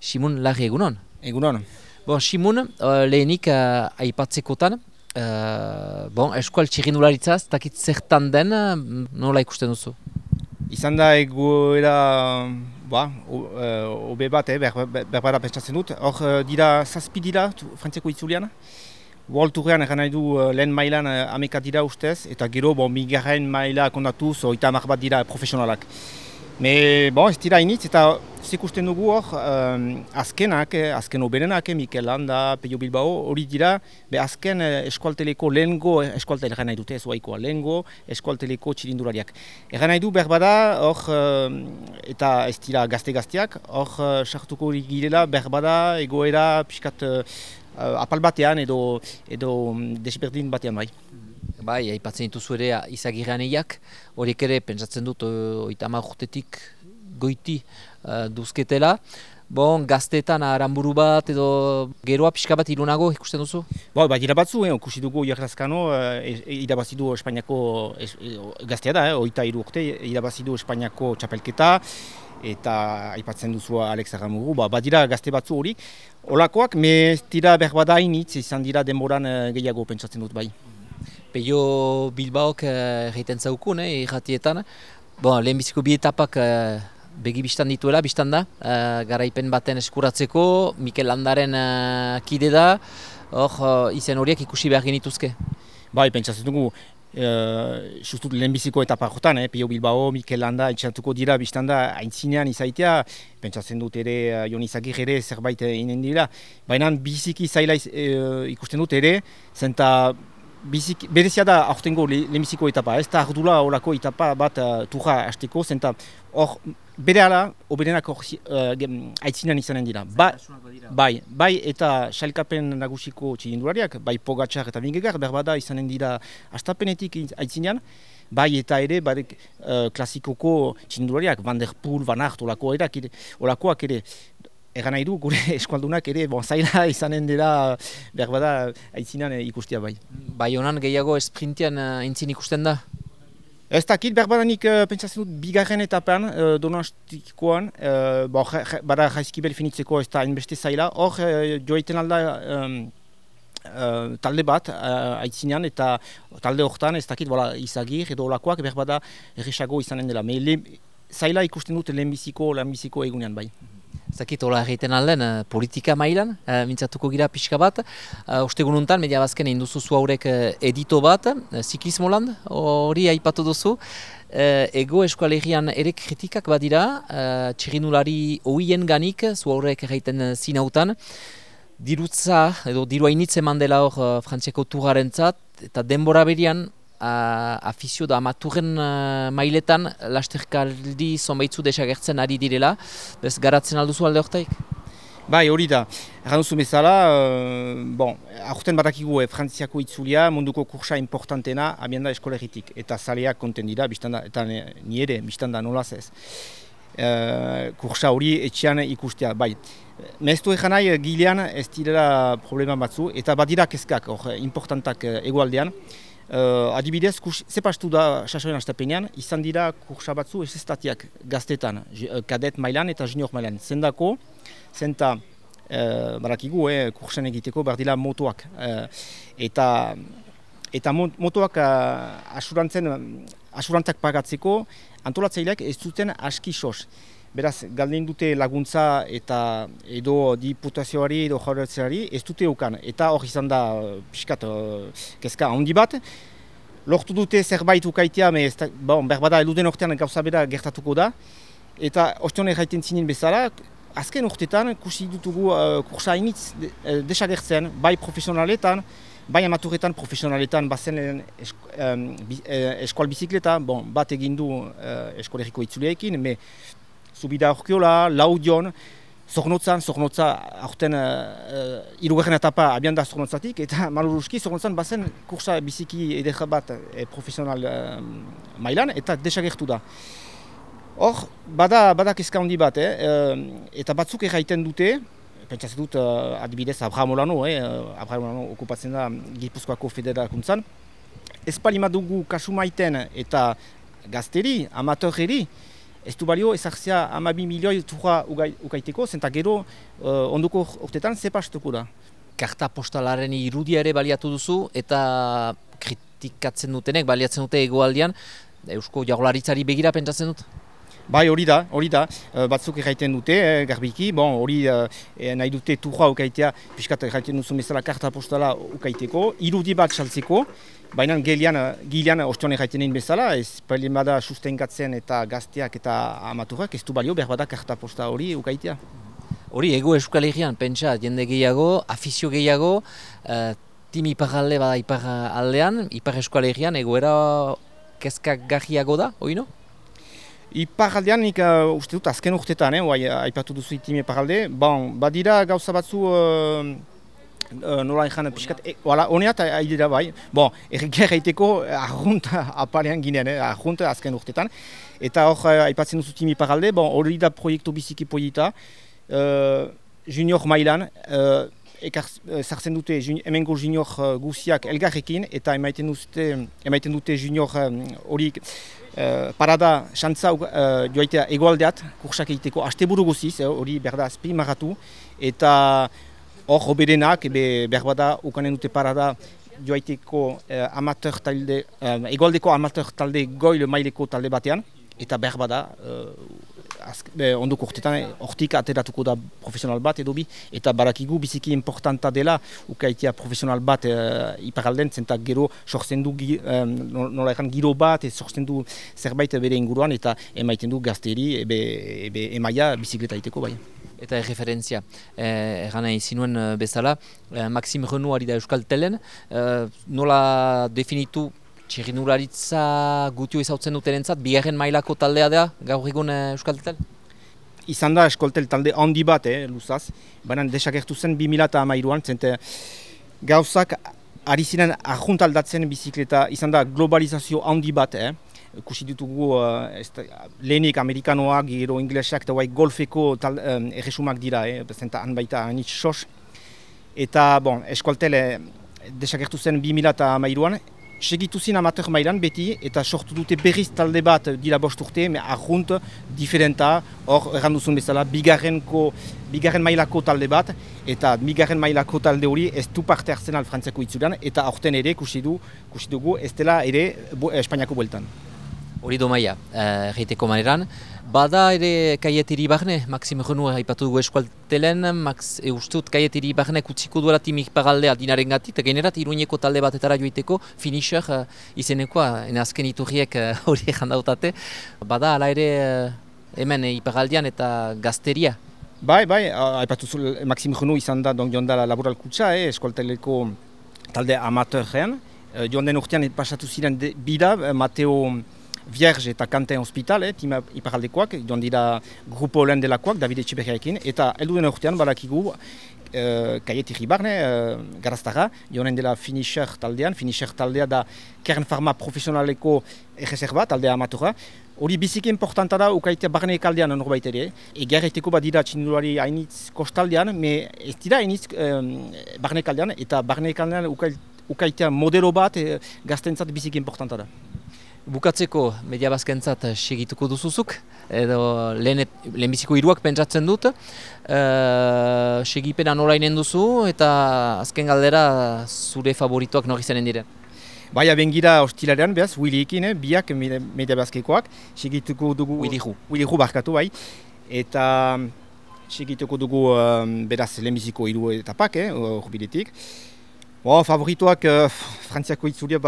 Simun Larri egunon. Egunon. Bon, Simun, uh, lehenik uh, aipatzekotan, uh, bon, eskual txirindularitzaz, takit zertan den, uh, nola ikusten duzu? Izan da egoera, ba, obe bat, eh, berbara pentsatzen dut. Hor dira, zazpi dira, frantzeko itzulian. World Tourean egan nahi du lehen mailan ameka dira ustez, eta gero, bon, migarren maila kondatuz, oita bat dira profesionalak. Me, bon, ez dira initz, eta zikusten dugu hor, um, azkenak, eh, azken oberenak, eh, Mikel Landa, Peio Bilbao, hori dira, be azken eh, eskualteleko lehengo, eh, eskualtel nahi dute, ez oaikoa, lehengo eskualteleko txirindulariak. Egan nahi du, berbada, hor, eta ez dira gazte-gazteak, hor, sartuko hori girela, berbada, egoera, pixkat, uh, apal batean edo, edo mm, desberdin batean bai. Bai, aipatzen dituzu ere izagirrean eiak, horiek ere pentsatzen dut oita urtetik goiti uh, duzketela. Bon, gazteetan aranburu bat edo geroa pixka bat irunago ikusten duzu? Bo, bai, irabatzu, eh, ikusi dugu Iarrazkano, eh, irabazidu Espainiako eh, gaztea da, eh, oita iru urte, irabazidu Espainiako txapelketa, eta aipatzen duzu Alex Aramuru, ba, badira gazte batzu hori. Olakoak, me dira berbada initz, izan dira denboran eh, gehiago pentsatzen dut bai. Peio Bilbaok egiten uh, zaukun, eh, irratietan. Bon, lehen biziko bi etapak uh, begi biztan dituela, biztan da. Uh, garaipen baten eskuratzeko, Mikel Landaren uh, kide da. Hor, uh, izen horiek ikusi behar genituzke. Bai, pentsatzen dugu, uh, justut lehenbiziko etapa jotan, eh, Pio Bilbao, Mikel Landa, etxatuko dira biztan da, haintzinean izaitea, pentsatzen dut ere, Izagir ere zerbait inen dira. Baina biziki zaila ikusten dut ere, zenta bizik, berezia da aurtengo lemiziko etapa, ez da ardula horako etapa bat uh, turra hasteko, zenta hor bere ala, oberenak hor uh, aitzinan izanen dira. Ba, bai, bai eta xalkapen nagusiko txilindulariak, bai pogatxar eta bingegar, berbada izanen dira astapenetik aitzinan, bai eta ere bai, uh, klasikoko txilindulariak, Van der Poel, Van Aert, olakoak ere, Egan nahi du, gure eskualdunak ere, bon, zaila izanen dela, behar bada, aitzinan eh, ikustia bai. Bai honan gehiago esprintian uh, aintzin ikusten da? Ez dakit, behar bada nik uh, pentsatzen dut, bigarren etapean, uh, donastikoan, uh, bo, bada jaizkibel finitzeko ez da hainbeste zaila, hor uh, joaiten alda um, uh, talde bat uh, aitzinean, eta talde horretan ez dakit, bola, izagir edo olakoak, behar bada erresago izanen dela. Me, le, zaila ikusten dut lehenbiziko, lehenbiziko egunean bai. Zakit, hola egiten alden, uh, politika mailan, uh, mintzatuko gira pixka bat. Uh, Ostegun untan, media bazken egin duzu zu haurek uh, edito bat, uh, ziklismo land, hori aipatu duzu. Uh, ego eskualegian ere kritikak badira, uh, txirinulari oien ganik, zu haurek egiten zinautan. Dirutza, edo dirua initzen mandela hor frantziako turaren eta denbora berian, afizio da amaturren uh, mailetan lasterkaldi zonbaitzu desagertzen ari direla. Bez, garatzen alduzu alde horretaik? Bai, hori da. Erran duzu bezala, uh, bon, aurten badakigu eh, frantziako itzulia munduko kursa importantena abienda eskolegitik. Eta zaleak konten dira, biztanda, eta ni ere, biztanda nolaz ez. Uh, kursa hori etxean ikustea, bai. Meztu egin nahi, gilean ez direla problema batzu, eta badira kezkak, hor, importantak egualdean. Uh, adibidez, zepastu da sasoen astapenean, izan dira kursa batzu esestatiak gaztetan, uh, kadet mailan eta junior mailan. Zendako, zenta, uh, barakigu, eh, kursen egiteko berdila motoak. Uh, eta eta motoak asurantzen, asurantzak pagatzeko, antolatzaileak ez zuten aski sos. Beraz, galdin dute laguntza eta edo diputazioari edo jaurertzeari ez dute ukan. Eta hor izan da, pixkat, uh, kezka handi bat. Lortu dute zerbait ukaitea, me ez da, bon, berbada eluden ortean gauza bera gertatuko da. Eta ostion erraiten zinen bezala, azken urtetan kursi dutugu uh, kursa hainitz de, uh, desagertzen, bai profesionaletan, bai amaturetan profesionaletan bazen esk, um, bi, eskual bizikleta, bon, bat egindu uh, eskoleriko itzuleekin, me zubida orkiola, laudion, zornotzan, zornotza, aurten uh, etapa abian da zornotzatik, eta maluruski zornotzan bazen kursa biziki edera bat e, profesional mailan, eta desagertu da. Hor, bada, bada kezka handi bat, eh? eta batzuk erraiten dute, pentsatzen dut uh, adibidez Abraham Olano, eh? Abraham Olano okupatzen da Gipuzkoako federakuntzan, ez pali madugu kasu maiten eta gazteri, amatorri, ez du balio ezartzea amabi milioi turra ukaiteko, zenta gero uh, onduko urtetan zepastuko da. Karta postalaren irudia ere baliatu duzu eta kritikatzen dutenek, baliatzen dute egoaldian, Eusko Jagolaritzari begira pentsatzen dut? Bai, hori da, hori da, uh, batzuk erraiten dute, eh, garbiki, bon, hori uh, nahi dute turra ukaitea, piskat erraiten duzu bezala karta postala ukaiteko, irudi bat saltzeko, baina gilean, gilean ostion erraiten egin bezala, ez pelin bada sustengatzen eta gazteak eta amaturak, ez du balio behar bada karta posta hori ukaitea. Hori, ego Euskal Herrian, pentsa, jende gehiago, afizio gehiago, uh, tim ipar alde bada ipar aldean, ipar Euskal Herrian, egoera kezkak gajiago da, hori no? Iparaldean nik uh, uste dut azken urtetan, eh, oai, aipatu duzu itime iparalde. Bon, badira gauza batzu uh, uh, nola ezan pixkat, e, wala, haidira bai. Bon, erger haiteko arrunt apalean ginen, eh, arrunt azken urtetan. Eta hor uh, aipatzen duzu itime iparalde, bon, hori da proiektu biziki poieta. Uh, junior mailan, uh, ekar zartzen dute hemengo junior uh, guziak elgarrekin, eta emaiten dute, emaiten dute junior hori Uh, parada xantza uh, joaitea egoaldeat, kursak egiteko asteburu guziz, hori eh, berda azpi maratu, eta hor oberenak, ebe berbada ukanen dute parada joaiteko uh, amateur talde, uh, egoaldeko amateur talde goil maileko talde batean, eta berbada ondoko urtetan, hortik ateratuko da profesional bat edo bi, eta barakigu biziki importanta dela ukaitea profesional bat e, iparalden, zenta gero sortzen du nola ekan giro bat, ez sortzen du zerbait bere inguruan, eta emaiten du gazteri, ebe, ebe emaia bizikleta iteko bai. Eta referentzia, eh, egan nahi zinuen bezala, eh, Maxim ari da Euskal Telen, eh, nola definitu txirrinularitza gutio izautzen duten entzat, bigarren mailako taldea da, gaur egun eh, Euskaltel? Izan da Euskaltel talde handi bat, eh, luzaz, baina desagertu zen 2008an, zente gauzak ari ziren ahuntaldatzen bizikleta, izan da globalizazio handi bat, eh, kusi ditugu uh, lehenik amerikanoak, gero inglesak eta golfeko tal, um, erresumak dira, eh, zenta han baita anitz sos. Eta, bon, eskualtel eh, desagertu zen 2008an, segitu zin amateur mailan beti eta sortu dute berriz talde bat dira bost urte, me arrunt diferenta, hor erranduzun bezala, bigarrenko, bigarren mailako talde bat, eta bigarren mailako talde hori ez du parte hartzen al frantziako itzulean, eta aurten ere kusi du, kusi dugu ez dela ere Espainiako bueltan. Hori do maia, uh, maneran, Bada ere kaietiri barne, Maxim Renu haipatu dugu eskualtelen, Max, e, ustut kaietiri barne kutsiko duela timik pagaldea dinaren gati, eta generat iruñeko talde batetara joiteko finisher uh, izenekoa, ene azken iturriek uh, hori egin dautate. Bada ala ere uh, hemen uh, ipagaldian eta gazteria. Bai, bai, haipatu zu Maxim Renu izan da don joan da laboral kutsa, eh, eskualteleko talde amateurrean. Uh, joan den urtean pasatu ziren bida, Mateo... Vierge eta Kanten Hospital, eh, tima iparaldekoak, joan dira grupo lehen delakoak, David Etxiberriarekin, eta heldu den urtean balakigu Uh, kaieti ribarne, uh, garaztara, joanen dela finisher taldean, finisher taldea da kern farma profesionaleko erreserba, taldea amatura. Hori biziki importanta da ukaitea barne ekaldean norbait ere. Eger eiteko bat dira txindulari hainitz kostaldean, me ez dira hainitz um, barne ekaldean, eta barne ekaldean ukaitea modelo bat e, gaztentzat biziki importanta da. Bukatzeko media bazkentzat segituko duzuzuk, edo lehen, lehen biziko iruak pentsatzen dut. Uh, segipena nola inen duzu eta azken galdera zure favorituak nori zenen diren? Bai, abengira hostilarean, behaz, Willy ekin, eh, biak media bazkekoak, segituko dugu... Willy Hu. Willy Hu barkatu, bai. Eta segituko dugu um, beraz lehenbiziko iru etapak, eh, urbiletik. Bo, favorituak uh, frantziako itzulia,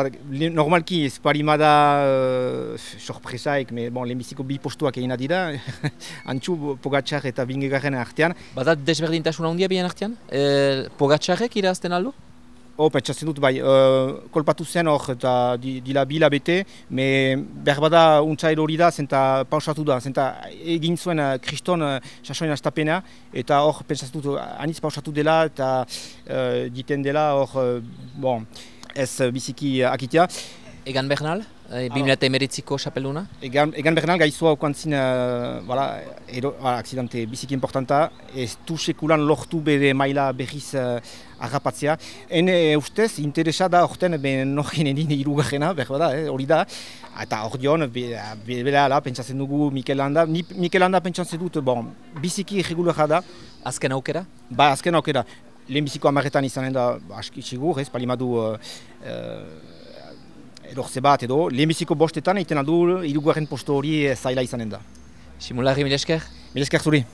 normalki ez parimada uh, sorpresaik, me, bon, lehenbiziko bi postuak egin dira, antxu Pogatxar eta Bingegarren artean. Badat desberdintasuna handia bien artean? E, Pogatxarrek irazten aldo? Oh, pentsatzen dut, bai, uh, kolpatu zen hor, eta dila bila bete, me behar bada untza hori da, zenta pausatu da, zenta egin zuen uh, kriston uh, sasoen astapena, eta hor, pentsatzen dut, anitz pausatu dela, eta uh, diten dela hor, uh, bon, ez uh, biziki uh, akitea. Egan Bernal, e, 2008ko xapelduna? Egan, egan Bernal gaizua okantzin, uh, voilà, edo, voilà, aksidante biziki importanta, ez du sekulan lortu bere maila berriz uh, agapatzea. Hene ustez, interesa da orten ben norin edin irugarrena, behar da, eh, hori da. Eta hor dion, bera be, be, ala, pentsatzen dugu Mikel Landa. Ni Mikel Landa pentsatzen dut, bon, biziki irregulara da. Azken aukera? Ba, azken aukera. Lehenbiziko amaretan izanen da, ba, aski sigur, ez, palimadu... Uh, uh, erortze bat edo, lehenbiziko bostetan egiten aldu irugarren posto hori zaila izanen da. Simulari, mil esker? Mil esker zuri.